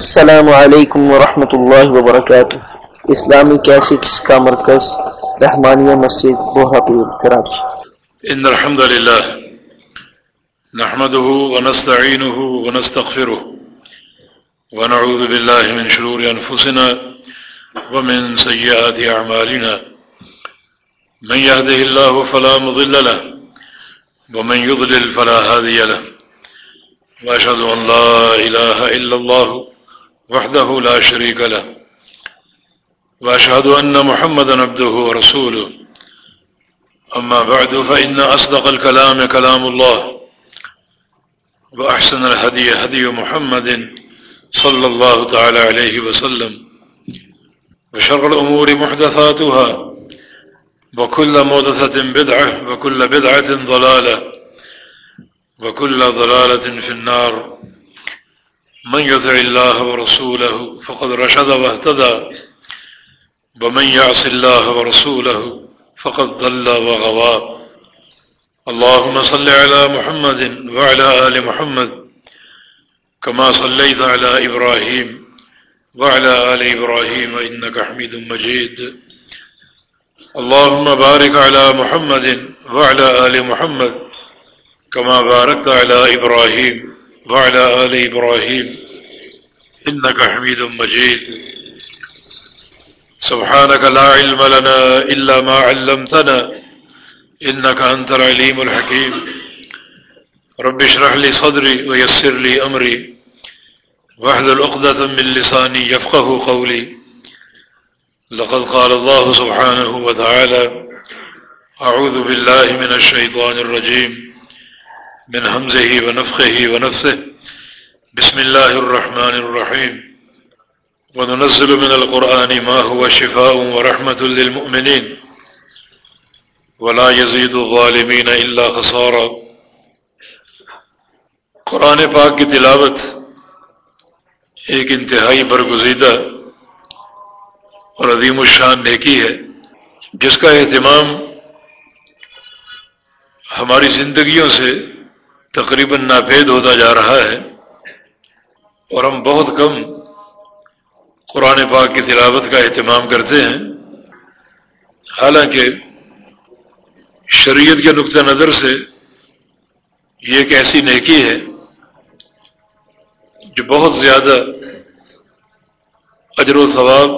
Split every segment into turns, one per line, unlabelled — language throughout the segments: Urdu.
السلام علیکم ورحمۃ اللہ وبرکاتہ۔ اسلامی کیسٹس کا مرکز، رحمانیہ مسجد بوہاپور کراچی
ان الحمد لله نحمده ونستعينه ونستغفره ونعوذ بالله من شرور انفسنا ومن سيئات اعمالنا۔ من يهده الله فلا مضل له، ومن يضلل فلا هادي له۔ واشهد ان لا اله الا الله وحده لا شريك له، وأشهد أن محمد عبده ورسوله. أما بعد، فإن أصدق الكلام كلام الله، وأحسن الهدي هدي محمد صلى الله تعالى عليه وسلم. وشر الأمور محدثاتها، وكل مودثة بدعة، وكل بدعة ضلالة، وكل ضلالة في النار. من يثع الله ورسوله فقد رشد واهتدى ومن يعص الله ورسوله فقد ضل وغوى. اللهم صل على محمد وعلى آل محمد كما صليت على إبراهيم وعلى آل إبراهيم إنك حميد مجيد. اللهم بارك على محمد وعلى آل محمد كما باركت على إبراهيم وعلى آل إبراهيم إنك حميد مجيد. سبحانك لا علم لنا إلا ما علمتنا إنك أنت العليم الحكيم. رب اشرح لي صدري ويسر لي أمري. واحذ الأقدة من لساني يفقه قولي. لقد قال الله سبحانه وتعالى أعوذ بالله من الشيطان الرجيم. من همزه ونفخه ونفسه بسم الله الرحمن الرحيم وننزل من القرآن ما هو شفاء ورحمة للمؤمنين ولا يزيد الظالمين إلا خسارا۔ قرآن پاک کی تلاوت ایک انتہائی برگزیدہ اور عظیم الشان نیکی ہے، جس کا اہتمام ہماری زندگیوں سے تقریباً ناپید ہوتا جا رہا ہے اور ہم بہت کم قرآن پاک کی تلاوت کا اہتمام کرتے ہیں۔ حالانکہ شریعت کے نقطۂ نظر سے یہ ایک ایسی نیکی ہے جو بہت زیادہ اجر و ثواب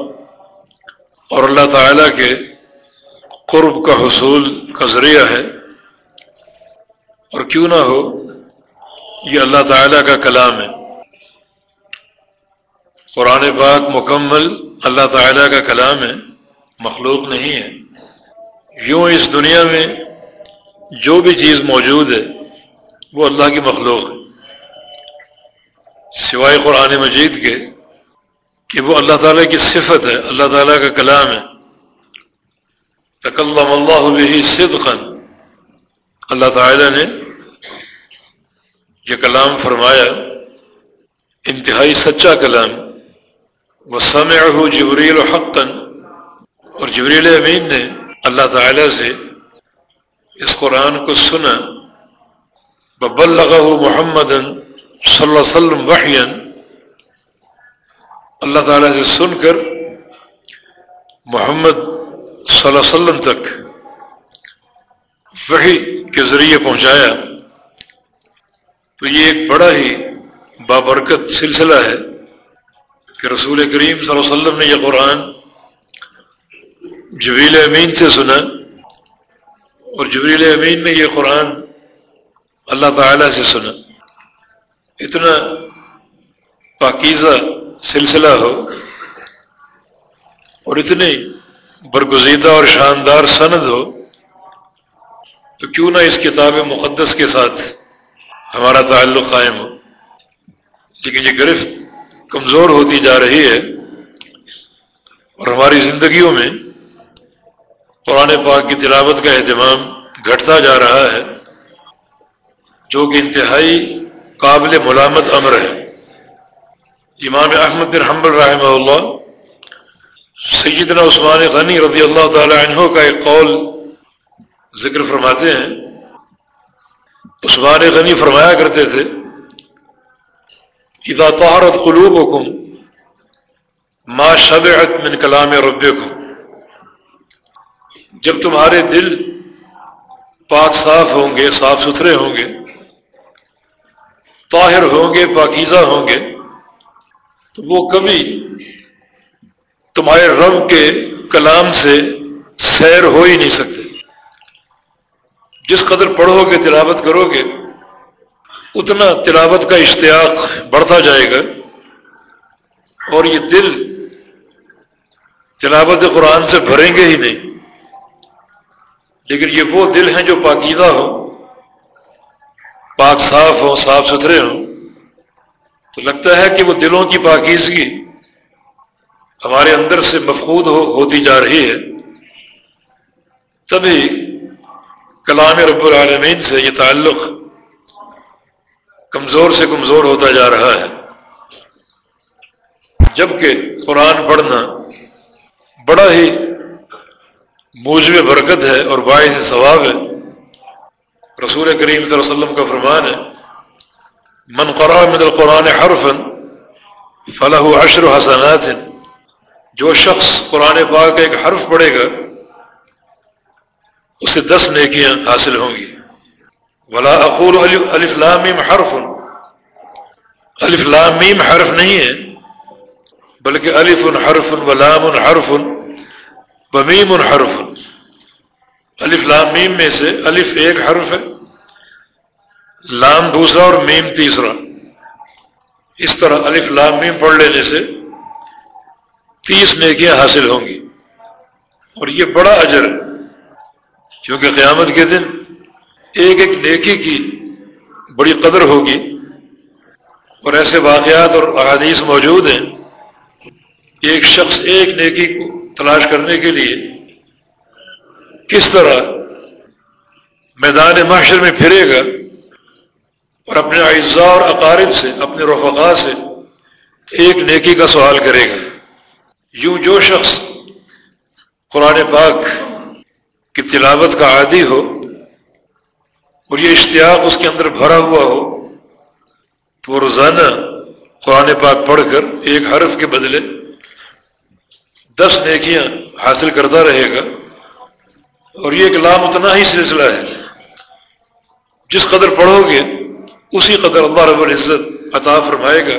اور اللہ تعالیٰ کے قرب کا حصول کا ذریعہ ہے۔ اور کیوں نہ ہو یہ اللہ تعالیٰ کا کلام ہے۔ قرآن پاک مکمل اللہ تعالیٰ کا کلام ہے، مخلوق نہیں ہے۔ یوں اس دنیا میں جو بھی چیز موجود ہے، وہ اللہ کی مخلوق ہے۔ سوائے قرآن مجید کے کہ وہ اللہ تعالیٰ کی صفت ہے، اللہ تعالیٰ کا کلام ہے۔ تکلم اللہ صدقن اللہ تعالیٰ نے یہ کلام فرمایا، انتہائی سچا کلام وہ سمع ہو جبریل و حقن اور جبریل امین نے اللہ تعالی سے اس قرآن کو سنا ببل لگا ہو محمد صلی اللہ وسلم وحین اللہ تعالیٰ سے سن کر محمد صلی اللہ علیہ وسلم تک وحی کے ذریعے پہنچایا۔ تو یہ ایک بڑا ہی بابرکت سلسلہ ہے کہ رسول کریم صلی اللہ علیہ وسلم نے یہ قرآن جبیل امین سے سنا اور جبریل امین نے یہ قرآن اللہ تعالی سے سنا۔ اتنا پاکیزہ سلسلہ ہو اور اتنی برگزیدہ اور شاندار سند ہو تو کیوں نہ اس کتاب مقدس کے ساتھ ہمارا تعلق قائم ہو۔ لیکن یہ گرفت کمزور ہوتی جا رہی ہے اور ہماری زندگیوں میں قرآن پاک کی تلاوت کا اہتمام گھٹتا جا رہا ہے، جو کہ انتہائی قابل ملامت امر ہے۔ امام احمد بن حنبل رحمہ اللہ سیدنا عثمان غنی رضی اللہ تعالی عنہ کا ایک قول ذکر فرماتے ہیں۔ عثمان غنی فرمایا کرتے تھے اذا طہرت قلوبکم ما شبعت من کلام رب کو جب تمہارے دل پاک صاف ہوں گے، صاف ستھرے ہوں گے، طاہر ہوں گے، پاکیزہ ہوں گے، تو وہ کبھی تمہارے رب کے کلام سے سیر ہو ہی نہیں سکتے جس قدر پڑھو گے، تلاوت کرو گے، اتنا تلاوت کا اشتیاق بڑھتا جائے گا۔ اور یہ دل تلاوت قرآن سے بھریں گے ہی نہیں۔ لیکن یہ وہ دل ہیں جو پاکیزہ ہو پاک صاف ہوں، صاف ستھرے ہوں۔ تو لگتا ہے کہ وہ دلوں کی پاکیزگی ہمارے اندر سے مفقود ہو، ہوتی جا رہی ہے۔ تبھی کلام رب العالمین سے یہ تعلق کمزور سے کمزور ہوتا جا رہا ہے۔ جبکہ قرآن پڑھنا بڑا ہی موجب برکت ہے اور باعث ثواب ہے۔ رسول کریم صلی اللہ علیہ وسلم کا فرمان ہے، من قرآ من القرآن حرف فلاح و عشر حسنات جو شخص قرآن پاک کا ایک حرف پڑھے گا اسے دس نیکیاں حاصل ہوں گی۔ ولا اقول الف لامیم حرف۔ الف لامیم حرف نہیں ہے، بلکہ الف حرف ولام حرف بمیم حرف۔ الف لام میم میں سے الف ایک حرف ہے، لام دوسرا اور میم تیسرا۔ اس طرح الف لام میم پڑھ لینے سے تیس نیکیاں حاصل ہوں گی۔ اور یہ بڑا اجر ہے۔ کیونکہ قیامت کے دن ایک ایک نیکی کی بڑی قدر ہوگی اور ایسے واقعات اور احادیث موجود ہیں ایک شخص ایک نیکی کو تلاش کرنے کے لیے کس طرح میدان معاشر میں پھرے گا اور اپنے اعزاء اور اقارب سے، اپنے رفقا سے ایک نیکی کا سوال کرے گا۔ یوں جو شخص قرآن پاک کی تلاوت کا عادی ہو اور یہ اشتیاق اس کے اندر بھرا ہوا ہو، تو وہ روزانہ قرآن پاک پڑھ کر ایک حرف کے بدلے دس نیکیاں حاصل کرتا رہے گا۔ اور یہ ایک لام اتنا ہی سلسلہ ہے، جس قدر پڑھو گے، اسی قدر اللہ رب العزت عطا فرمائے گا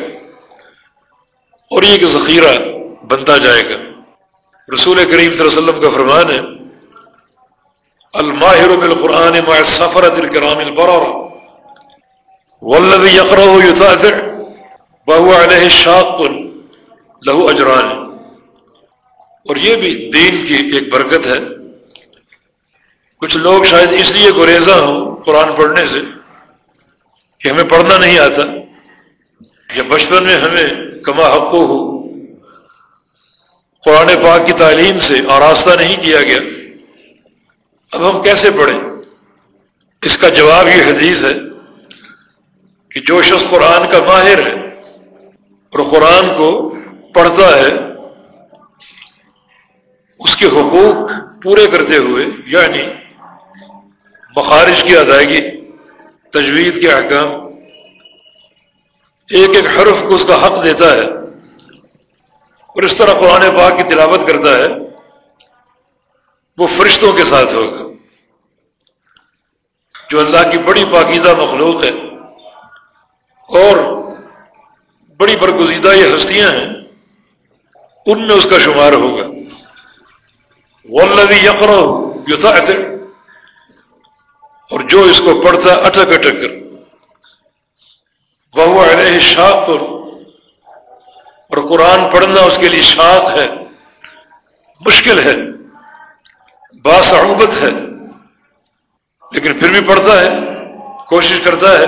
اور یہ ایک ذخیرہ بنتا جائے گا۔ رسول کریم صلی اللہ علیہ وسلم کا فرمان ہے الماہر بالقرآن مع السفرة الكرام البررة، والذي يقرأه يتاثر وهو عليه شاق له اجران اور یہ بھی دین کی ایک برکت ہے۔ کچھ لوگ شاید اس لیے گریزاں ہوں قرآن پڑھنے سے کہ ہمیں پڑھنا نہیں آتا، یا بچپن میں ہمیں کما حق ہو۔ قرآن پاک کی تعلیم سے آراستہ نہیں کیا گیا۔ اب ہم کیسے پڑھیں؟ اس کا جواب یہ حدیث ہے کہ جو شخص قرآن کا ماہر ہے اور قرآن کو پڑھتا ہے، اس کے حقوق پورے کرتے ہوئے یعنی مخارج کی ادائیگی، تجوید کے احکام، ایک ایک حرف کو اس کا حق دیتا ہے اور اس طرح قرآن پاک کی تلاوت کرتا ہے وہ فرشتوں کے ساتھ ہوگا جو اللہ کی بڑی پاکیزہ مخلوق ہے۔ اور بڑی برگزیدہ یہ ہستیاں ہیں۔ ان میں اس کا شمار ہوگا۔ والذی یقرو یوتھا اور جو اس کو پڑھتا اٹک اٹک کر۔ وہ علیہ شاق۔ اور قرآن پڑھنا اس کے لیے شاق ہے۔ مشکل ہے۔ باصعوبت ہے، لیکن پھر بھی پڑھتا ہے، کوشش کرتا ہے۔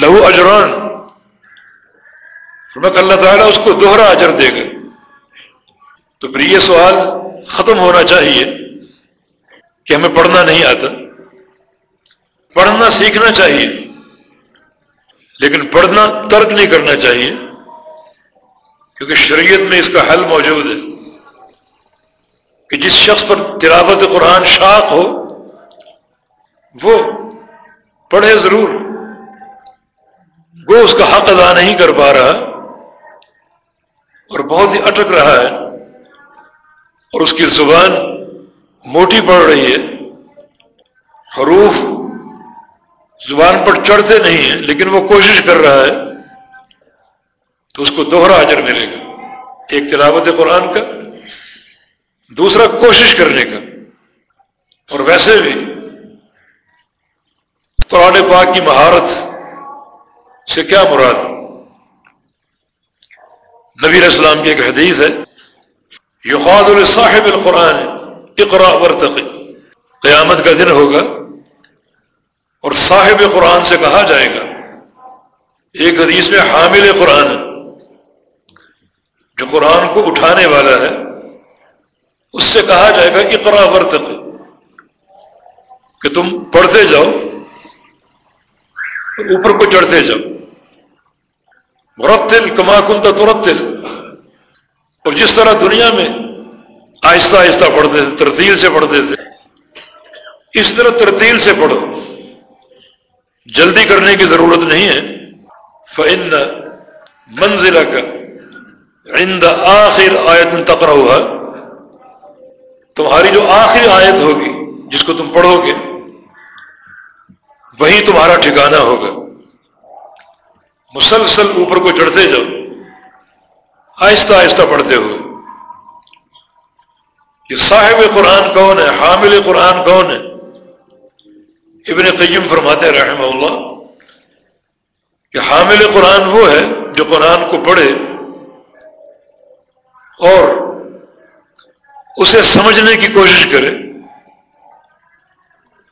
لہو اجران۔ اللہ تعالیٰ اس کو دوہرا اجر دے گا۔ تو پھر یہ سوال ختم ہونا چاہیے کہ ہمیں پڑھنا نہیں آتا۔ پڑھنا سیکھنا چاہیے، لیکن پڑھنا ترک نہیں کرنا چاہیے، کیونکہ شریعت میں اس کا حل موجود ہے۔ کہ جس شخص پر تلاوت قرآن شاق ہو، وہ پڑھے ضرور۔ وہ اس کا حق ادا نہیں کر پا رہا اور بہت ہی اٹک رہا ہے اور اس کی زبان موٹی پڑ رہی ہے۔ حروف زبان پر چڑھتے نہیں ہیں، لیکن وہ کوشش کر رہا ہے تو اس کو دوہرا اجر ملے گا۔ ایک تلاوت قرآن کا دوسرا کوشش کرنے کا۔ اور ویسے بھی قرآن پاک کی مہارت سے کیا مراد؟ نبی اسلام کی ایک حدیث ہے یقاد الصاحب القرآن اقرا ورتقی قیامت کا دن ہوگا اور صاحب قرآن سے کہا جائے گا۔ ایک حدیث میں حامل قرآن جو قرآن کو اٹھانے والا ہے۔ اس سے کہا جائے گا، اقرا ورتقی۔ کہ تم پڑھتے جاؤ، اوپر کو چڑھتے جاؤ۔ مرتل کما کن ترتل۔ اور جس طرح دنیا میں آہستہ آہستہ پڑھتے تھے، ترتیل سے پڑھتے تھے، اس طرح ترتیل سے پڑھو۔ جلدی کرنے کی ضرورت نہیں ہے۔ فن منزلہ کا آخر آیت تقرا ہوا تمہاری جو آخری آیت ہوگی، جس کو تم پڑھو گے، وہی تمہارا ٹھکانہ ہوگا۔ مسلسل اوپر کو چڑھتے جاؤ، آہستہ آہستہ پڑھتے ہوئے۔ یہ صاحب قرآن کون ہے؟ حامل قرآن کون ہے؟ ابن قیم فرماتے رحمہ اللہ کہ حامل قرآن وہ ہے جو قرآن کو پڑھے اور اسے سمجھنے کی کوشش کرے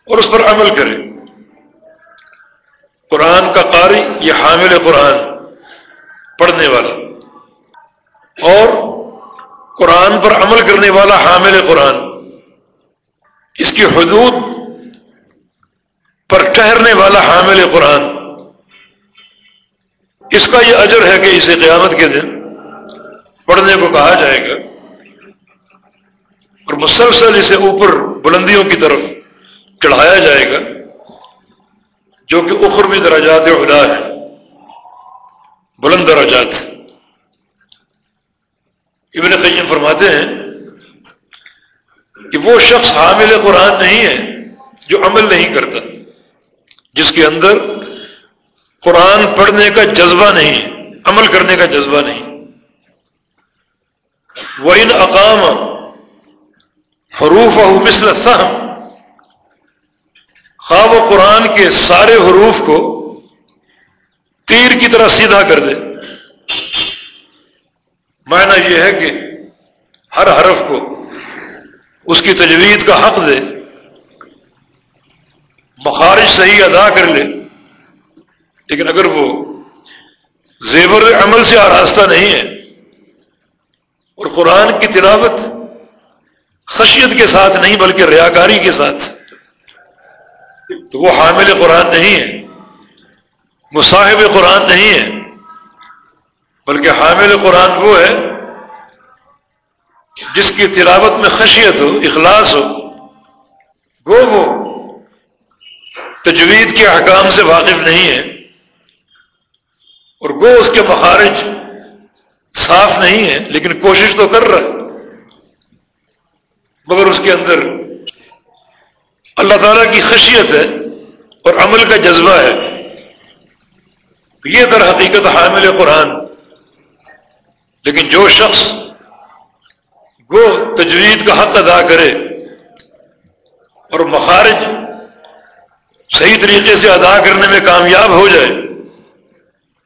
اور اس پر عمل کرے۔ قرآن کا قاری یہ حامل قرآن پڑھنے والا اور قرآن پر عمل کرنے والا حامل قرآن۔ اس کی حدود پر ٹہرنے والا حامل قرآن۔ اس کا یہ اجر ہے کہ اسے قیامت کے دن پڑھنے کو کہا جائے گا۔ اور مسلسل اسے اوپر بلندیوں کی طرف چڑھایا جائے گا، جو کہ اخروی درجات ادا ہے، بلند درجات۔ ابن قیم فرماتے ہیں کہ وہ شخص حامل قرآن نہیں ہے جو عمل نہیں کرتا، جس کے اندر قرآن پڑھنے کا جذبہ نہیں ہے، عمل کرنے کا جذبہ نہیں۔ وہ ان اقام حروف مثل فہم خواب و قرآن کے سارے حروف کو تیر کی طرح سیدھا کر دے۔ معنی یہ ہے کہ ہر حرف کو اس کی تجوید کا حق دے، مخارج صحیح ادا کر لے۔ لیکن اگر وہ زیور عمل سے آراستہ نہیں ہے اور قرآن کی تلاوت خشیت کے ساتھ نہیں بلکہ ریاکاری کے ساتھ۔ تو وہ حامل قرآن نہیں ہے، مصاحب قرآن نہیں ہے، بلکہ حامل قرآن وہ ہے جس کی تلاوت میں خشیت ہو، اخلاص ہو گو وہ تجوید کے حکام سے واقف نہیں ہے اور گو اس کے مخارج صاف نہیں ہے، لیکن کوشش تو کر رہا ہے۔ مگر اس کے اندر اللہ تعالیٰ کی خشیت ہے اور عمل کا جذبہ ہے۔ یہ در حقیقت حامل قرآن۔ لیکن جو شخص گو تجوید کا حق ادا کرے اور مخارج صحیح طریقے سے ادا کرنے میں کامیاب ہو جائے،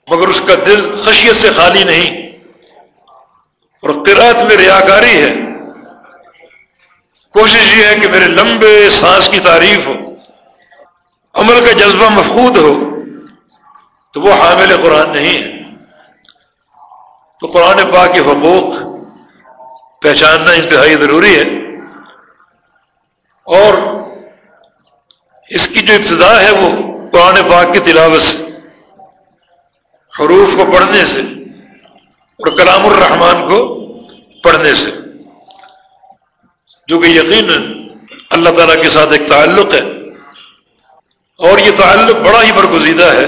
مگر اس کا دل خشیت سے خالی نہیں، اور قرآت میں ریاکاری ہے۔ کوشش یہ ہے کہ میرے لمبے سانس کی تعریف ہو، عمل کا جذبہ مفقود ہو، تو وہ حامل قرآن نہیں ہے۔ تو قرآن پاک کے حقوق پہچاننا انتہائی ضروری ہے۔ اور اس کی جو ابتدا ہے وہ قرآن پاک کی تلاوت سے، حروف کو پڑھنے سے اور کلام الرحمان کو پڑھنے سے۔ جو کہ یقیناً اللہ تعالیٰ کے ساتھ ایک تعلق ہے۔ اور یہ تعلق بڑا ہی برگزیدہ ہے،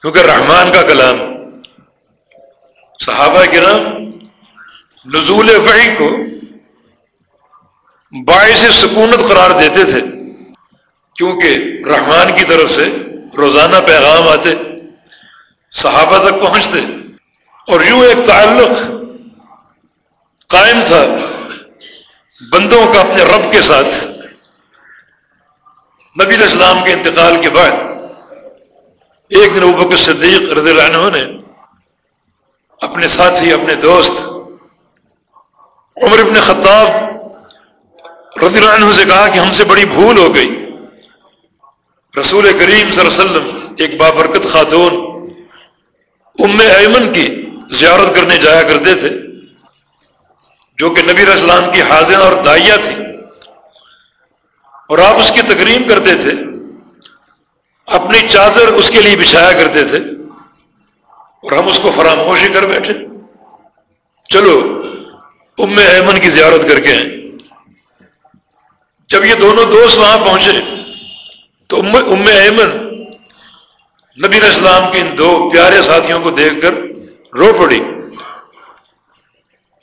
کیونکہ رحمان کا کلام صحابہ کرام نزول وحی کو باعث سکونت قرار دیتے تھے، کیونکہ رحمان کی طرف سے روزانہ پیغام آتے، صحابہ تک پہنچتے۔ اور یوں ایک تعلق قائم تھا بندوں کا اپنے رب کے ساتھ۔ نبی اسلام کے انتقال کے بعد ایک دن ابک صدیق رضی اللہ عنہ نے اپنے ساتھی، اپنے دوست عمر ابن خطاب رضی اللہ عنہ سے کہا کہ ہم سے بڑی بھول ہو گئی۔ رسول کریم صلی اللہ علیہ وسلم ایک بابرکت خاتون ام ایمن کی زیارت کرنے جایا کرتے تھے۔ جو کہ نبی اسلام کی حاضر اور دائیا تھی۔ اور آپ اس کی تکریم کرتے تھے، اپنی چادر اس کے لیے بچھایا کرتے تھے اور ہم اس کو فراموشی کر بیٹھے۔ چلو، ام ایمن کی زیارت کر کے آئیں۔ جب یہ دونوں دوست وہاں پہنچے، تو ام ایمن نبی اسلام کے ان دو پیارے ساتھیوں کو دیکھ کر رو پڑی۔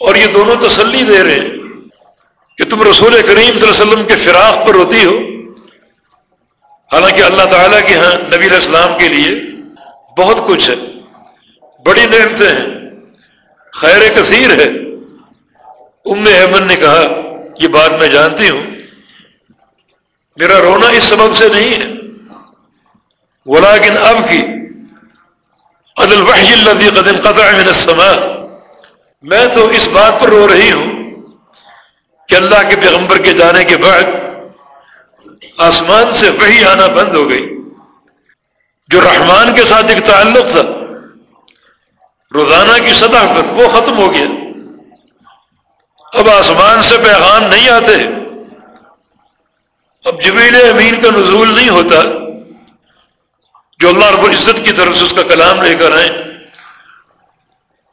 اور یہ دونوں تسلی دے رہے ہیں کہ تم رسول کریم صلی اللہ علیہ وسلم کے فراق پر ہوتی ہو۔ حالانکہ اللہ تعالیٰ کے ہاں نبی علیہ السلام کے لیے بہت کچھ ہے، بڑی نعمتیں ہیں، خیر کثیر ہے۔ ام احمد نے کہا، یہ بات میں جانتی ہوں۔ میرا رونا اس سبب سے نہیں ہے۔ ولیکن اب کی عدل وحی اللہ قدم قطع من السماء۔ میں تو اس بات پر رو رہی ہوں کہ اللہ کے پیغمبر کے جانے کے بعد آسمان سے وہی آنا بند ہو گئی۔ جو رحمان کے ساتھ ایک تعلق تھا، روزانہ کی سطح پر وہ ختم ہو گیا۔ اب آسمان سے پیغام نہیں آتے۔ اب جبیل امین کا نزول نہیں ہوتا۔ جو اللہ رب العزت کی طرف سے اس کا کلام لے کر آئیں۔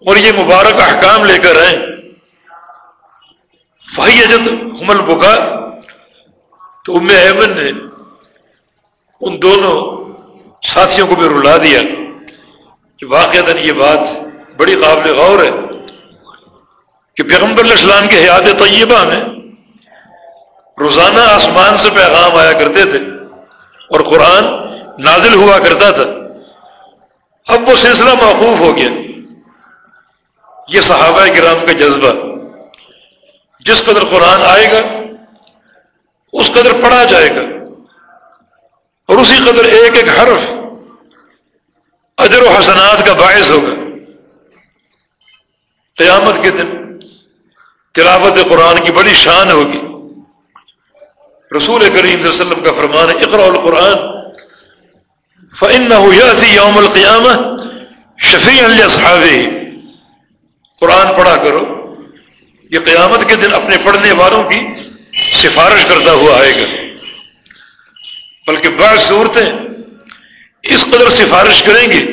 اور یہ مبارک احکام لے کر آئیں۔ فہی اجت حمل بکا تو ام احمد نے ان دونوں ساتھیوں کو بھی رلا دیا کہ واقع یہ بات بڑی قابل غور ہے کہ پیغمبر علیہ السلام کے حیات طیبہ میں روزانہ آسمان سے پیغام آیا کرتے تھے اور قرآن نازل ہوا کرتا تھا۔ اب وہ سلسلہ موقوف ہو گیا۔ یہ صحابہ کرام کا جذبہ۔ جس قدر قرآن آئے گا، اس قدر پڑھا جائے گا۔ اور اسی قدر ایک ایک حرف اجر و حسنات کا باعث ہوگا۔ قیامت کے دن تلاوت قرآن کی بڑی شان ہوگی۔ رسول کریم صلی اللہ علیہ وسلم کا فرمان اقرا القرآن فن نہ یوم القیام شفیع صحابی قرآن پڑھا کرو، یہ قیامت کے دن اپنے پڑھنے والوں کی سفارش کرتا ہوا آئے گا۔ بلکہ بعض صورتیں اس قدر سفارش کریں گی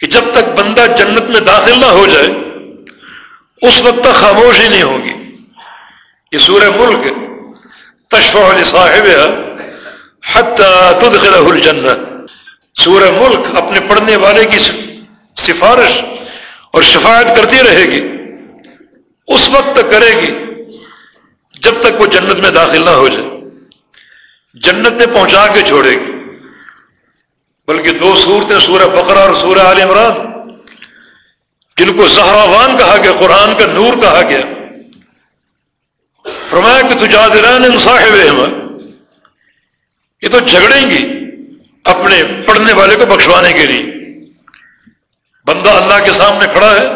کہ جب تک بندہ جنت میں داخل نہ ہو جائے، اس وقت تک خاموش ہی نہیں ہوگی یہ سورہ ملک تشفع صاحب تدخلہ الجنہ۔ سورہ ملک اپنے پڑھنے والے کی سفارش اور شفاعت کرتی رہے گی، اس وقت تک کرے گی جب تک وہ جنت میں داخل نہ ہو جائے۔ جنت میں پہنچا کے چھوڑے گی۔ بلکہ دو صورتیں، سورہ بقرہ اور سورہ عال عمران، جن کو زہراوان کہا گیا، قرآن کا نور کہا گیا۔ فرمایا کہ تجادران صاحب احمد یہ تو جھگڑیں گی اپنے پڑھنے والے کو بخشوانے کے لیے۔ بندہ اللہ کے سامنے کھڑا ہے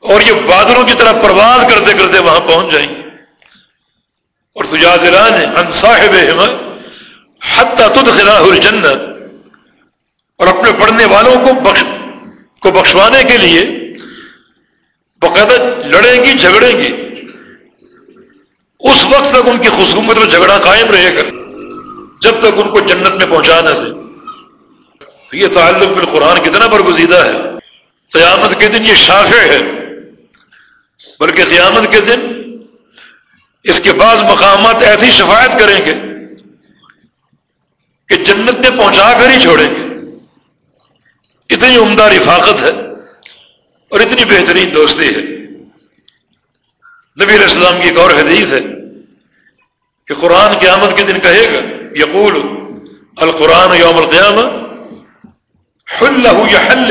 اور یہ بادلوں کی طرح پرواز کرتے کرتے وہاں پہنچ جائیں گے۔ اور ان صاحب خلاح الجنت اور اپنے پڑھنے والوں کو بخش، کو بخشوانے کے لیے باقاعدہ لڑیں گی، جھگڑیں گی۔ اس وقت تک ان کی خصومت میں جھگڑا قائم رہے گا۔ جب تک ان کو جنت میں پہنچانا دے تو یہ تعلق بالقرآن کتنا برگزیدہ ہے۔ قیامت کے دن یہ شافع ہے۔ بلکہ قیامت کے دن اس کے بعض مقامات ایسی شفایت کریں گے کہ جنت میں پہنچا کر ہی چھوڑیں گے۔ اتنی عمدہ رفاقت ہے اور اتنی بہترین دوستی ہے۔ نبی علیہ السلام کی ایک اور حدیث ہے کہ قرآن قیامت کے دن کہے گا، یقول القرآن یوم القیامہ حلہ یا حل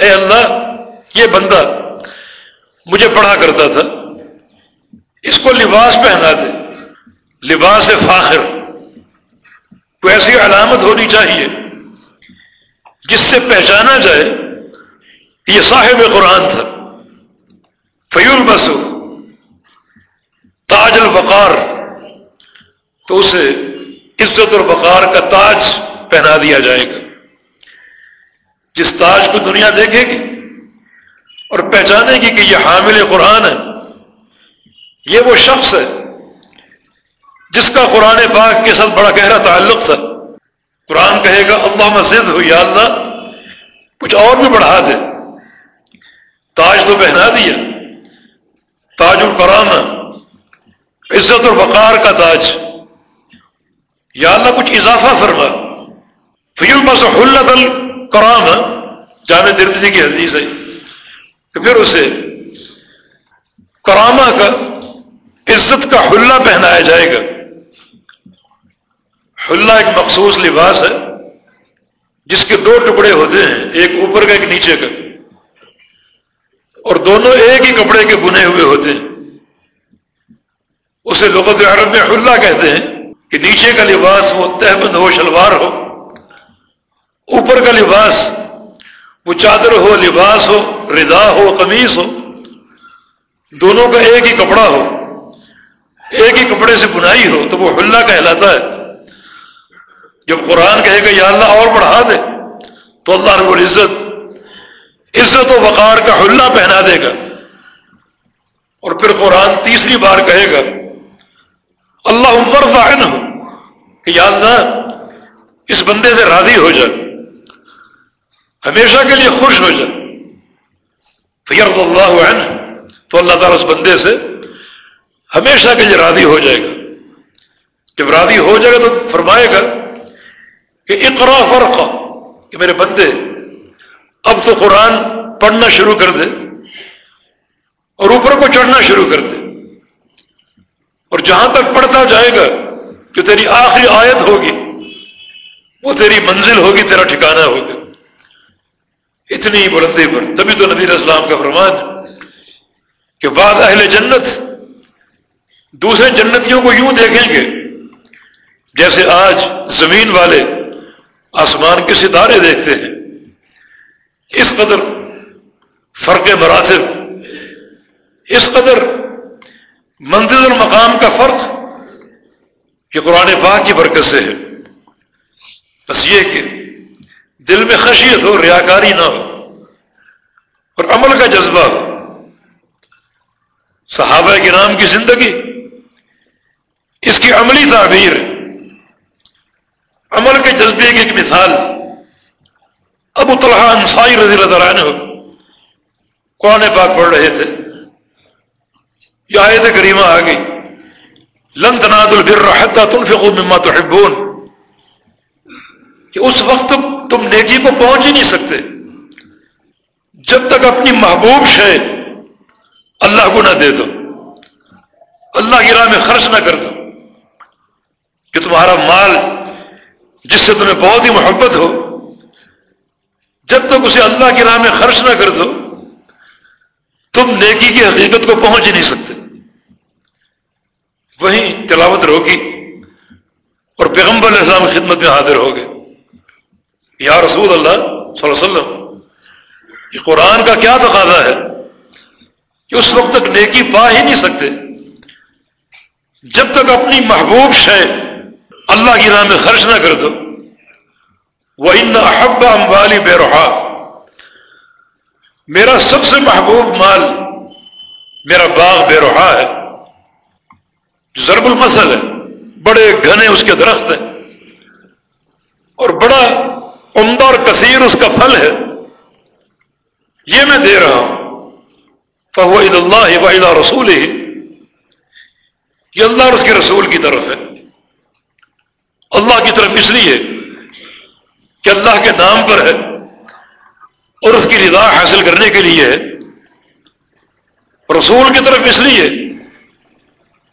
اے اللہ، یہ بندہ مجھے پڑھا کرتا تھا۔ اس کو لباس پہنا دے۔ لباس فاخر۔ کوئی ایسی علامت ہونی چاہیے جس سے پہچانا جائے کہ یہ صاحب قرآن تھا۔ فیول بسو تاج البقار تو اسے عزت البقار کا تاج پہنا دیا جائے گا۔ جس تاج کو دنیا دیکھے گی اور پہچانے گی کہ یہ حامل قرآن ہے، یہ وہ شخص ہے جس کا قرآن پاک کے ساتھ بڑا گہرا تعلق تھا۔ قرآن کہے گا اللہ مسجد ہو یا اللہ، کچھ اور بھی بڑھا دے۔ تاج تو پہنا دیا تاج القرآن عزت البقار کا تاج۔ یا اللہ، کچھ اضافہ فرما۔ فیل بس حلت القرآن جامع ترمزی کی حدیث ہے۔ کہ پھر اسے کرامہ کا، عزت کا حلہ پہنایا جائے گا۔ حلہ ایک مخصوص لباس ہے، جس کے دو ٹکڑے ہوتے ہیں، ایک اوپر کا، ایک نیچے کا۔ اور دونوں ایک ہی کپڑے کے بنے ہوئے ہوتے ہیں۔ اسے لغت عرب میں حلہ کہتے ہیں کہ نیچے کا لباس وہ تہبند ہو، شلوار ہو۔ اوپر کا لباس، وہ چادر ہو، لباس ہو ردا ہو، قمیص ہو، دونوں کا ایک ہی کپڑا ہو، ایک ہی کپڑے سے بنائی ہو، تو وہ حلہ کہلاتا ہے۔ جب قرآن کہے گا، یا اللہ اور بڑھا دے، تو اللہ رب العزت عزت و وقار کا حلہ پہنا دے گا۔ اور پھر قرآن تیسری بار کہے گا اللہ عمر فائن ہو کہ یا اللہ، اس بندے سے راضی ہو جائے ہمیشہ کے لیے خوش ہو جائے فیرد اللہ عنہ تو اللہ تعالیٰ اس بندے سے ہمیشہ کے لیے راضی ہو جائے گا. جب راضی ہو جائے گا تو فرمائے گا کہ اقرا فرق کہ میرے بندے، اب تو قرآن پڑھنا شروع کر دے اور اوپر کو چڑھنا شروع کر دے. اور جہاں تک پڑھتا جائے گا کہ تیری آخری آیت ہوگی، وہ تیری منزل ہوگی، تیرا ٹھکانا ہوگا. اتنی بلندی پر۔ تبھی تو نبی اسلام کا فرمان کہ بعد اہل جنت دوسرے جنتیوں کو یوں دیکھیں گے جیسے آج زمین والے آسمان کے ستارے دیکھتے ہیں۔ اس قدر فرق مراتب، اس قدر منزل اور مقام کا فرق یہ قرآن پاک کی برکت سے ہے۔ بس یہ کہ دل میں خشیت ہو ریاکاری نہ ہو۔ اور عمل کا جذبہ ہو۔ صحابہ کے نام کی زندگی اس کی عملی تعبیر، عمل کے جذبے کی ایک مثال۔ ابو طلحہ انصاری رضی اللہ عنہ قرآن پاک پڑھ رہے تھے۔ یہ آیت کریمہ آ گئی لن تنادوا البر حتى تنفقوا مما تحبون۔ کہ اس وقت تم نیکی کو پہنچ ہی نہیں سکتے۔ جب تک اپنی محبوب شے اللہ کو نہ دے دو، اللہ کی راہ میں خرچ نہ کر دو، کہ تمہارا مال جس سے تمہیں بہت ہی محبت ہو، جب تک اسے اللہ کی راہ میں خرچ نہ کر دو، تم نیکی کی حقیقت کو پہنچ ہی نہیں سکتے۔ وہیں تلاوت روکی اور پیغمبر علیہ السلام خدمت میں حاضر ہو گئے یا رسول اللہ صلی اللہ علیہ وسلم، یہ قرآن کا کیا تقاضا ہے کہ اس وقت تک نیکی پا ہی نہیں سکتے؟ جب تک اپنی محبوب شے اللہ کی راہ میں خرچ نہ کر دو۔ وہ ان احب اموالی بے روحا میرا سب سے محبوب مال میرا باغ بے روحا ہے۔ جو ضرب المسل ہے، بڑے گھنے اس کے درخت ہیں۔ اور بڑا کثیر اس کا پھل ہے۔ یہ میں دے رہا ہوں۔ فوائد اللہ واحد رسول ہی یہ اللہ اور اس کے رسول کی طرف ہے۔ اللہ کی طرف اس لیے کہ اللہ کے نام پر ہے اور اس کی رضا حاصل کرنے کے لیے ہے۔ رسول کی طرف اس لیے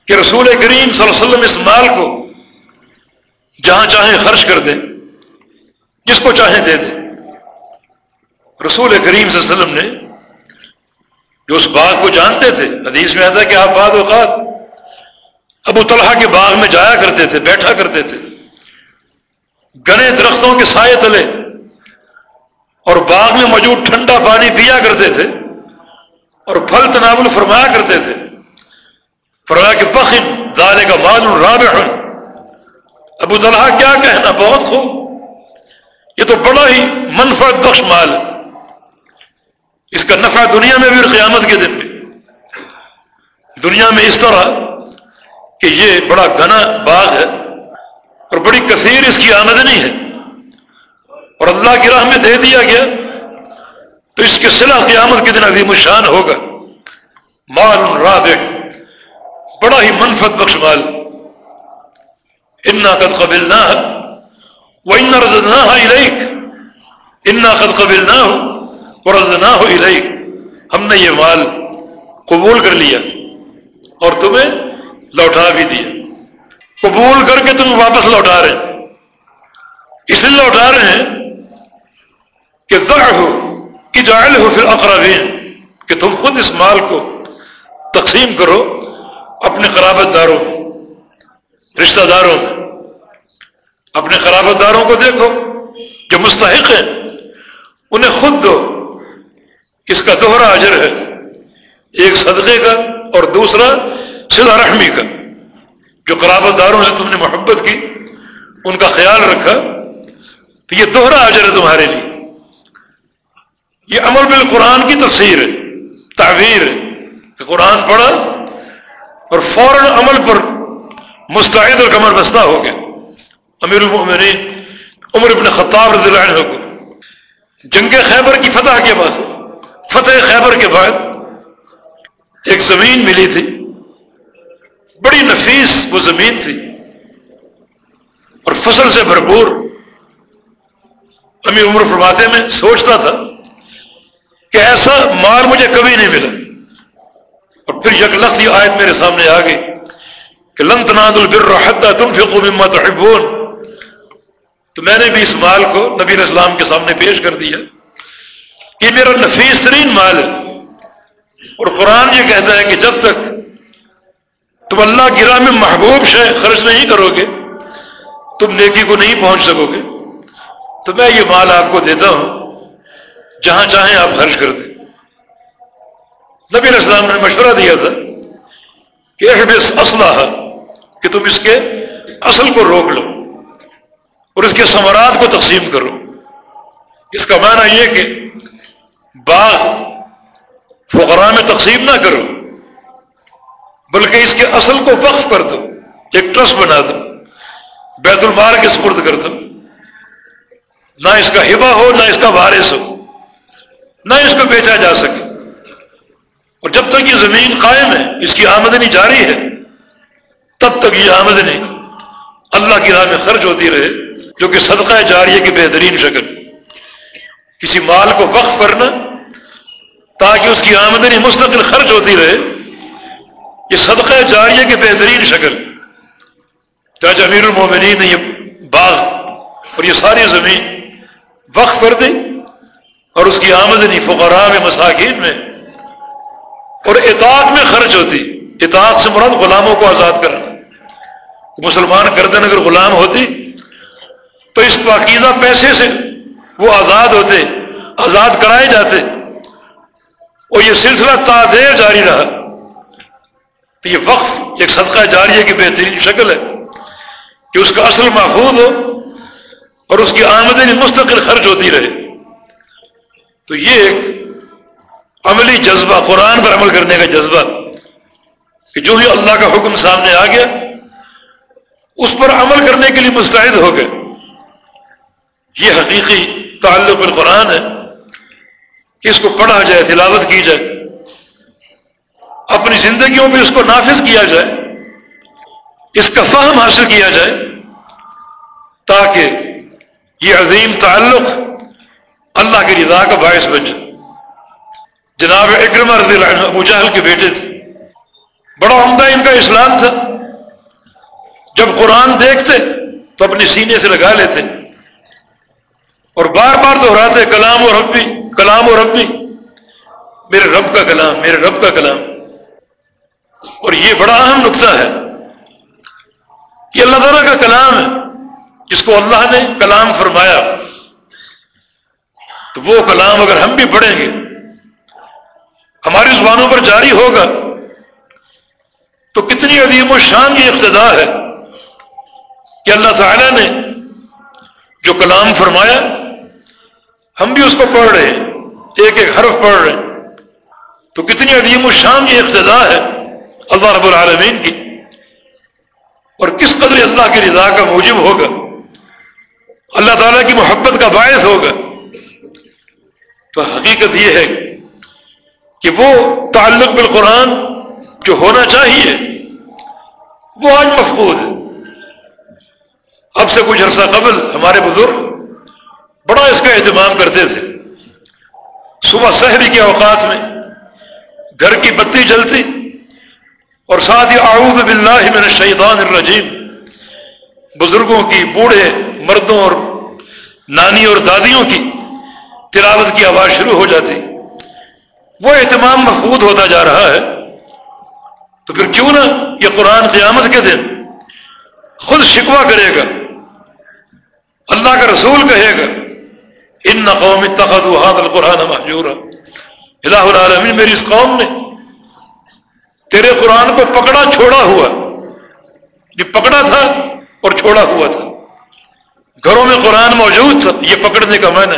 کہ رسول کریم صلی اللہ علیہ وسلم اس مال کو جہاں چاہیں خرچ کر دیں۔ جس کو چاہیں دے دیں رسول کریم صلی اللہ علیہ وسلم نے جو اس باغ کو جانتے تھے، حدیث میں آتا کہ آپ بعد اوقات ابو طلحہ کے باغ میں جایا کرتے تھے، بیٹھا کرتے تھے۔ گنے درختوں کے سائے تلے اور باغ میں موجود ٹھنڈا پانی پیا کرتے تھے اور پھل تناول فرمایا کرتے تھے۔ فرمایا کہ بخن دالے کا مال رابع۔ ابو طلحہ کیا کہنا، بہت خوب۔ یہ تو بڑا ہی منفرد بخش مال ہے۔ اس کا نفع دنیا میں بھی اور قیامت کے دن میں دنیا میں اس طرح کہ یہ بڑا گنا باغ ہے اور بڑی کثیر اس کی آمدنی ہے۔ اور اللہ کی راہ میں دے دیا گیا تو اس کے صلاح قیامت کے دن عظیم الشان ہوگا۔ مال رابع، بڑا ہی منفت بخش مال۔ انا قد قبل نہ وہ ان نہ انا قد قبل نہ ہو نہ ہو ہم نے یہ مال قبول کر لیا اور تمہیں لوٹا بھی دیا۔ قبول کر کے تمہیں واپس لوٹا رہے ہیں۔ اس لیے لوٹا رہے ہیں کہ ضرور ہو کہ جائل ہو پھر اقرابین کہ تم خود اس مال کو تقسیم کرو اپنے قرابت داروں میں، رشتہ داروں میں۔ اپنے قرابت داروں کو دیکھو، جو مستحق ہیں، انہیں خود دو۔ اس کا دوہرا اجر ہے، ایک صدقے کا اور دوسرا سلا رحمی کا۔ جو قرابت داروں سے تم نے محبت کی، ان کا خیال رکھا۔ تو یہ دوہرا اجر ہے تمہارے لیے۔ یہ امر بالقرآن کی تفسیر ہے تعبیر ہے۔ کہ قرآن پڑھا اور فوراً عمل پر مستعد اور کمر بستہ ہو گیا۔ امیر المؤمنین عمر ابن خطاب رضی اللہ عنہ کو۔ جنگ خیبر کی فتح کے بعد، فتح خیبر کے بعد ایک زمین ملی تھی۔ بڑی نفیس وہ زمین تھی۔ اور فصل سے بھرپور امی عمر فرماتے میں سوچتا تھا کہ ایسا مال مجھے کبھی نہیں ملا۔ اور پھر یک لفظ آیت میرے سامنے آ گئی کہ لن تناد البر حتى تنفقوا مما تحبون۔ تو میں نے بھی اس مال کو نبی اسلام کے سامنے پیش کر دیا یہ میرا نفیس ترین مال ہے۔ اور قرآن یہ کہتا ہے کہ جب تک تم اللہ کی راہ میں محبوب شے خرچ نہیں کرو گے، تم نیکی کو نہیں پہنچ سکو گے۔ تو میں یہ مال آپ کو دیتا ہوں، جہاں چاہیں آپ خرچ کر دیں۔ نبی اسلام نے مشورہ دیا تھا کہ اسلحہ کہ تم اس کے اصل کو روک لو۔ اور اس کے ثمرات کو تقسیم کرو۔ اس کا معنی یہ کہ باغ فقراء میں تقسیم نہ کرو، بلکہ اس کے اصل کو وقف کر دو، ایک ٹرسٹ بنا دو، بیت المال کے سپرد کر دو۔ نہ اس کا ہبا ہو، نہ اس کا وارث ہو، نہ اس کو بیچا جا سکے۔ اور جب تک یہ زمین قائم ہے، اس کی آمدنی جاری ہے، تب تک یہ آمدنی اللہ کی راہ میں خرچ ہوتی رہے۔ جو کہ صدقہ جاریہ کی بہترین شکل۔ کسی مال کو وقف کرنا تاکہ اس کی آمدنی مستقل خرچ ہوتی رہے، یہ صدقہ جاریہ کی بہترین شکل۔ چاچا امیر المومنین نے یہ باغ اور یہ ساری زمین وقف کر دی اور اس کی آمدنی فقراء میں مساکین میں اور اطاعت میں خرچ ہوتی۔ اطاعت سے مراد غلاموں کو آزاد کرنا۔ مسلمان کردن اگر غلام ہوتی تو اس پاکیزہ پیسے سے وہ آزاد ہوتے، آزاد کرائے جاتے۔ اور یہ سلسلہ تادیر جاری رہا۔ تو یہ وقف ایک صدقہ جاریہ کی بہترین شکل ہے، کہ اس کا اصل محفوظ ہو اور اس کی آمدنی مستقل خرچ ہوتی رہے۔ تو یہ ایک عملی جذبہ، قرآن پر عمل کرنے کا جذبہ، کہ جو ہی اللہ کا حکم سامنے آ گیا، اس پر عمل کرنے کے لیے مستعد ہو گئے۔ یہ حقیقی تعلق القرآن ہے کہ اس کو پڑھا جائے، تلاوت کی جائے، اپنی زندگیوں میں اس کو نافذ کیا جائے، اس کا فہم حاصل کیا جائے تاکہ یہ عظیم تعلق اللہ کی رضا کا باعث بن جائے۔ جناب اکرم رضی اللہ عنہ، ابو جہل کے بیٹے تھے۔ بڑا عمدہ ان کا اسلام تھا۔ جب قرآن دیکھتے تو اپنے سینے سے لگا لیتے۔ اور بار بار دہراتے کلام و ربی، کلام و ربی۔ میرے رب کا کلام، میرے رب کا کلام۔ اور یہ بڑا اہم نقطہ ہے کہ اللہ تعالیٰ کا کلام ہے، جس کو اللہ نے کلام فرمایا۔ تو وہ کلام اگر ہم بھی پڑھیں گے، ہماری زبانوں پر جاری ہوگا، تو کتنی عظیم و شان کی ابتدا ہے کہ اللہ تعالیٰ نے جو کلام فرمایا ہم بھی اس کو پڑھ رہے ہیں، ایک ایک حرف پڑھ رہے ہیں۔ تو کتنی عظیم و شان کی ابتدا ہے اللہ رب العالمین کی۔ اور کس قدر اللہ کی رضا کا موجب ہوگا، اللہ تعالیٰ کی محبت کا باعث ہوگا۔ تو حقیقت یہ ہے کہ وہ تعلق بالقرآن جو ہونا چاہیے، وہ آج مفقود ہے۔ اب سے کچھ عرصہ قبل ہمارے بزرگ بڑا اس کا اہتمام کرتے تھے۔ صبح شہری کے اوقات میں گھر کی بتی جلتی اور ساتھ ہی اعوذ باللہ من الشیطان الرجیم۔ بزرگوں کی، بوڑھے مردوں اور نانی اور دادیوں کی تلاوت کی آواز شروع ہو جاتی۔ وہ اہتمام محفوظ ہوتا جا رہا ہے۔ تو پھر کیوں نہ یہ قرآن قیامت کے دن خود شکوا کرے گا۔ اللہ کا رسول کہے گا۔ ان نہ قوم حاد القرآن محجور الہ العالمین میری اس قوم نے تیرے قرآن کو پکڑا، چھوڑا ہوا۔ یہ پکڑا تھا اور چھوڑا ہوا تھا۔ گھروں میں قرآن موجود تھا، یہ پکڑنے کا میں نے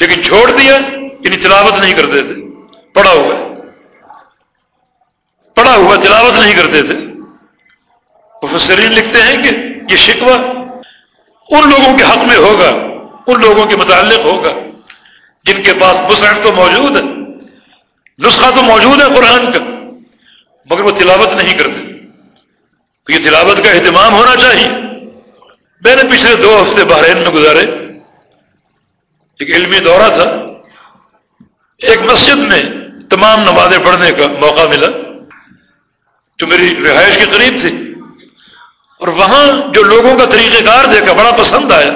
لیکن چھوڑ دیا یعنی تلاوت نہیں کرتے تھے۔ پڑا ہوا۔ پڑا ہوا، تلاوت نہیں کرتے تھے۔ مفسرین لکھتے ہیں کہ یہ شکوہ ان لوگوں کے حق میں ہوگا۔ ان لوگوں کے متعلق ہوگا، جن کے پاس مسرٹ تو موجود ہے، نسخہ تو موجود ہے قرآن کا، مگر وہ تلاوت نہیں کرتے۔ تو یہ تلاوت کا اہتمام ہونا چاہیے۔ میں نے پچھلے دو ہفتے بحرین میں گزارے، ایک علمی دورہ تھا۔ ایک مسجد میں تمام نمازیں پڑھنے کا موقع ملا، جو میری رہائش کے قریب تھی۔ اور وہاں جو لوگوں کا طریقہ کار دیکھا بڑا پسند آیا۔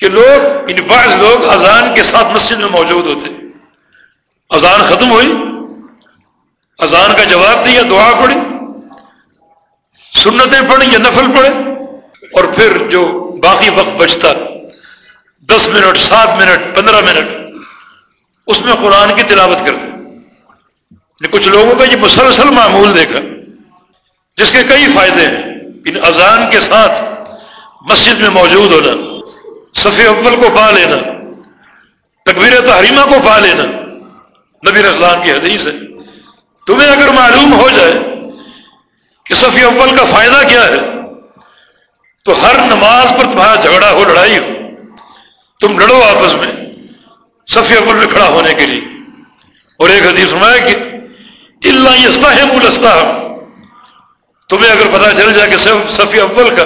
کہ لوگ ان بعض لوگ اذان کے ساتھ مسجد میں موجود ہوتے۔ اذان ختم ہوئی۔ اذان کا جواب دیا، دعا پڑی سنتیں پڑھی یا نفل پڑے اور پھر جو باقی وقت بچتا، دس منٹ، سات منٹ، پندرہ منٹ، اس میں قرآن کی تلاوت کرتے یعنی کچھ لوگوں کا یہ مسلسل معمول دیکھا، جس کے کئی فائدے ہیں۔ ان اذان کے ساتھ مسجد میں موجود ہونا۔ صفی اول کو پا لینا، تکبیر تحریمہ کو پا لینا۔ نبی اسلام کی حدیث ہے۔ تمہیں اگر معلوم ہو جائے کہ صفی اول کا فائدہ کیا ہے، تو ہر نماز پر تمہارا جھگڑا ہو، لڑائی ہو۔ تم لڑو آپس میں صفی اول میں کھڑا ہونے کے لیے۔ اور ایک حدیث سنایا کہ اللہ یستا ہے تمہیں اگر پتا چل جائے کہ صفی اول کا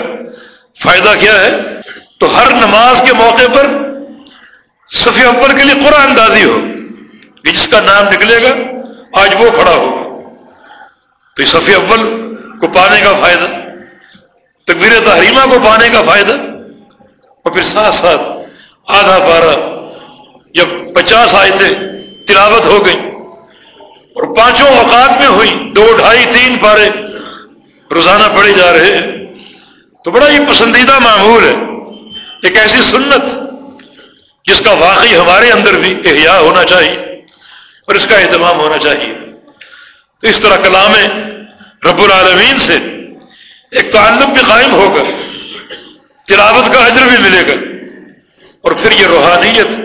فائدہ کیا ہے تو ہر نماز کے موقع پر صفی اول کے لیے قرآن اندازی ہو کہ جس کا نام نکلے گا، آج وہ کھڑا ہوگا تو یہ صفی اول کو پانے کا فائدہ، تکبیر تحریمہ کو پانے کا فائدہ، اور پھر ساتھ ساتھ آدھا بارہ جب پچاس آئے تھے تلاوت ہو گئی اور پانچوں اوقات میں ہوئی، دو ڈھائی، تین پارے روزانہ پڑھے جا رہے ہیں، تو بڑا یہ پسندیدہ معمول ہے۔ ایک ایسی سنت جس کا واقعی ہمارے اندر بھی احیاء ہونا چاہیے اور اس کا اہتمام ہونا چاہیے۔ تو اس طرح کلام رب العالمین سے ایک تعلق بھی قائم ہوگا تلاوت کا اجر بھی ملے گا اور پھر یہ روحانیت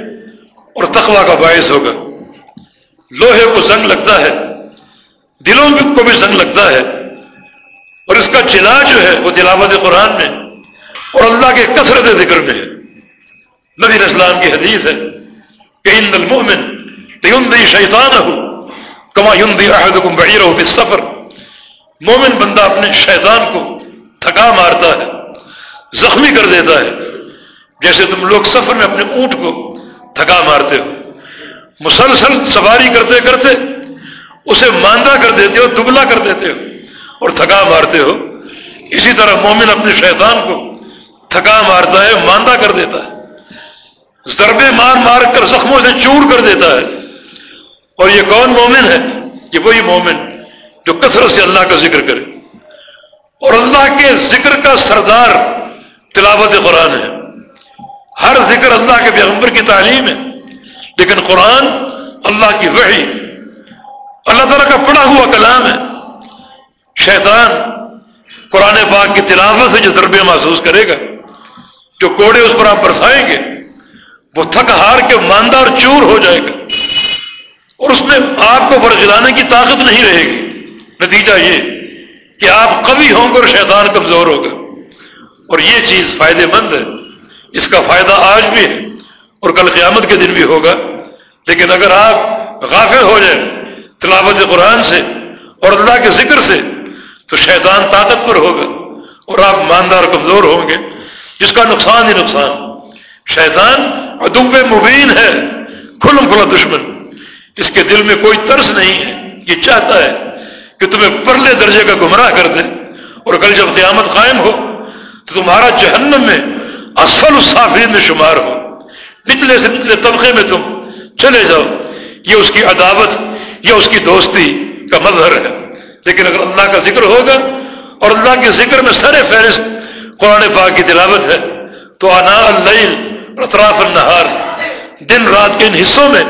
اور تقوی کا باعث ہوگا۔ لوہے کو زنگ لگتا ہے، دلوں کو بھی زنگ لگتا ہے اور اس کا چلا جو ہے وہ تلاوت قرآن میں اور اللہ کے کثرت ذکر میں ہے۔ نبی اسلام کی حدیث ہے کہ ان المؤمن یوندی شیطان ہو کما یوندی احدکم بعیرہ فی السفر۔ مومن بندہ اپنے شیطان کو تھکا مارتا ہے، زخمی کر دیتا ہے۔ جیسے تم لوگ سفر میں اپنے اونٹ کو تھکا مارتے ہو۔ مسلسل سواری کرتے کرتے اسے ماندہ کر دیتے ہو، دبلا کر دیتے ہو اور تھکا مارتے ہو۔ اسی طرح مومن اپنے شیطان کو تھکا مارتا ہے، ماندہ کر دیتا ہے۔ ضربے مار مار کر زخموں سے چور کر دیتا ہے۔ اور یہ کون مومن ہے؟ یہ وہی مومن جو کثرت سے اللہ کا ذکر کرے۔ اور اللہ کے ذکر کا سردار تلاوت قرآن ہے۔ ہر ذکر اللہ کے پیغمبر کی تعلیم ہے۔ لیکن قرآن اللہ کی وحی، اللہ تعالیٰ کا پڑا ہوا کلام ہے۔ شیطان قرآن پاک کی تلاوت سے جو ضربے محسوس کرے گا جو کوڑے اس پر آپ برسائیں گے، وہ تھک ہار کے ماندہ اور چور ہو جائے گا۔ اور اس میں آپ کو برگلانے کی طاقت نہیں رہے گی۔ نتیجہ یہ کہ آپ کبھی ہوں گے اور شیطان کمزور ہوگا۔ اور یہ چیز فائدے مند ہے۔ اس کا فائدہ آج بھی ہے اور کل قیامت کے دن بھی ہوگا۔ لیکن اگر آپ غافل ہو جائیں تلاوت قرآن سے اور اللہ کے ذکر سے، تو شیطان طاقتور ہوگا اور آپ ماندار کمزور ہوں گے۔ جس کا نقصان ہی نقصان۔ شیطان ادب مبین ہے، کھلم کھلا دشمن۔ اس کے دل میں کوئی طرز نہیں ہے، یہ چاہتا ہے کہ تمہیں پرلے درجے کا گمراہ کر دے۔ اور کل جب قیامت قائم ہو، تو تمہارا جہنم میں اسفل الصافین میں شمار ہو۔ نچلے سے نچلے طبقے میں تم چلے جاؤ۔ یہ اس کی عداوت یا اس کی دوستی کا مظہر ہے۔ لیکن اگر اللہ کا ذکر ہوگا اور اللہ کے ذکر میں سر فہرست قرآن پاک کی تلاوت ہے، تو انا اللیل اطراف النہار، دن رات کے ان حصوں میں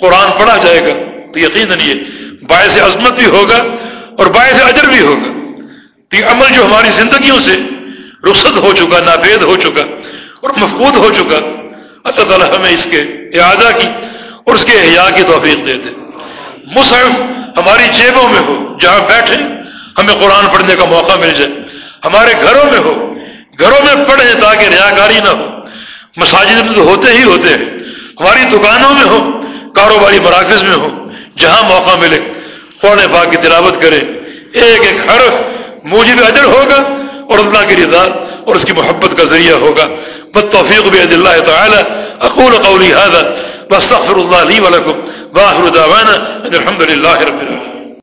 قرآن پڑھا جائے گا، تو یقیناً یہ باعث عظمت بھی ہوگا اور باعث اجر بھی ہوگا۔ تو یہ عمل جو ہماری زندگیوں سے رخصت ہو چکا ناپید ہو چکا اور مفقود ہو چکا، اللہ تعالیٰ ہمیں اس کے اعادہ کی اور اس کے احیاء کی توفیق دے دے۔ مصحف ہماری جیبوں میں ہو، جہاں بیٹھے ہمیں قرآن پڑھنے کا موقع مل جائے۔ ہمارے گھروں میں ہو گھروں میں پڑھیں تاکہ ریاکاری نہ ہو۔ مساجد میں تو ہوتے ہی ہوتے ہیں۔ ہماری دکانوں میں ہو، کاروباری مراکز میں ہو، جہاں موقع ملے، قرآن پاک کی تلاوت کرے۔ ایک ایک حرف موجب اجر ہوگا اور اللہ کی رضا اور اس کی محبت کا ذریعہ ہوگا۔ بالتوفيق بيد الله تعالى أقول قولي هذا، واستغفر الله لي ولكم واخر دعوانا ان الحمد لله رب العالمين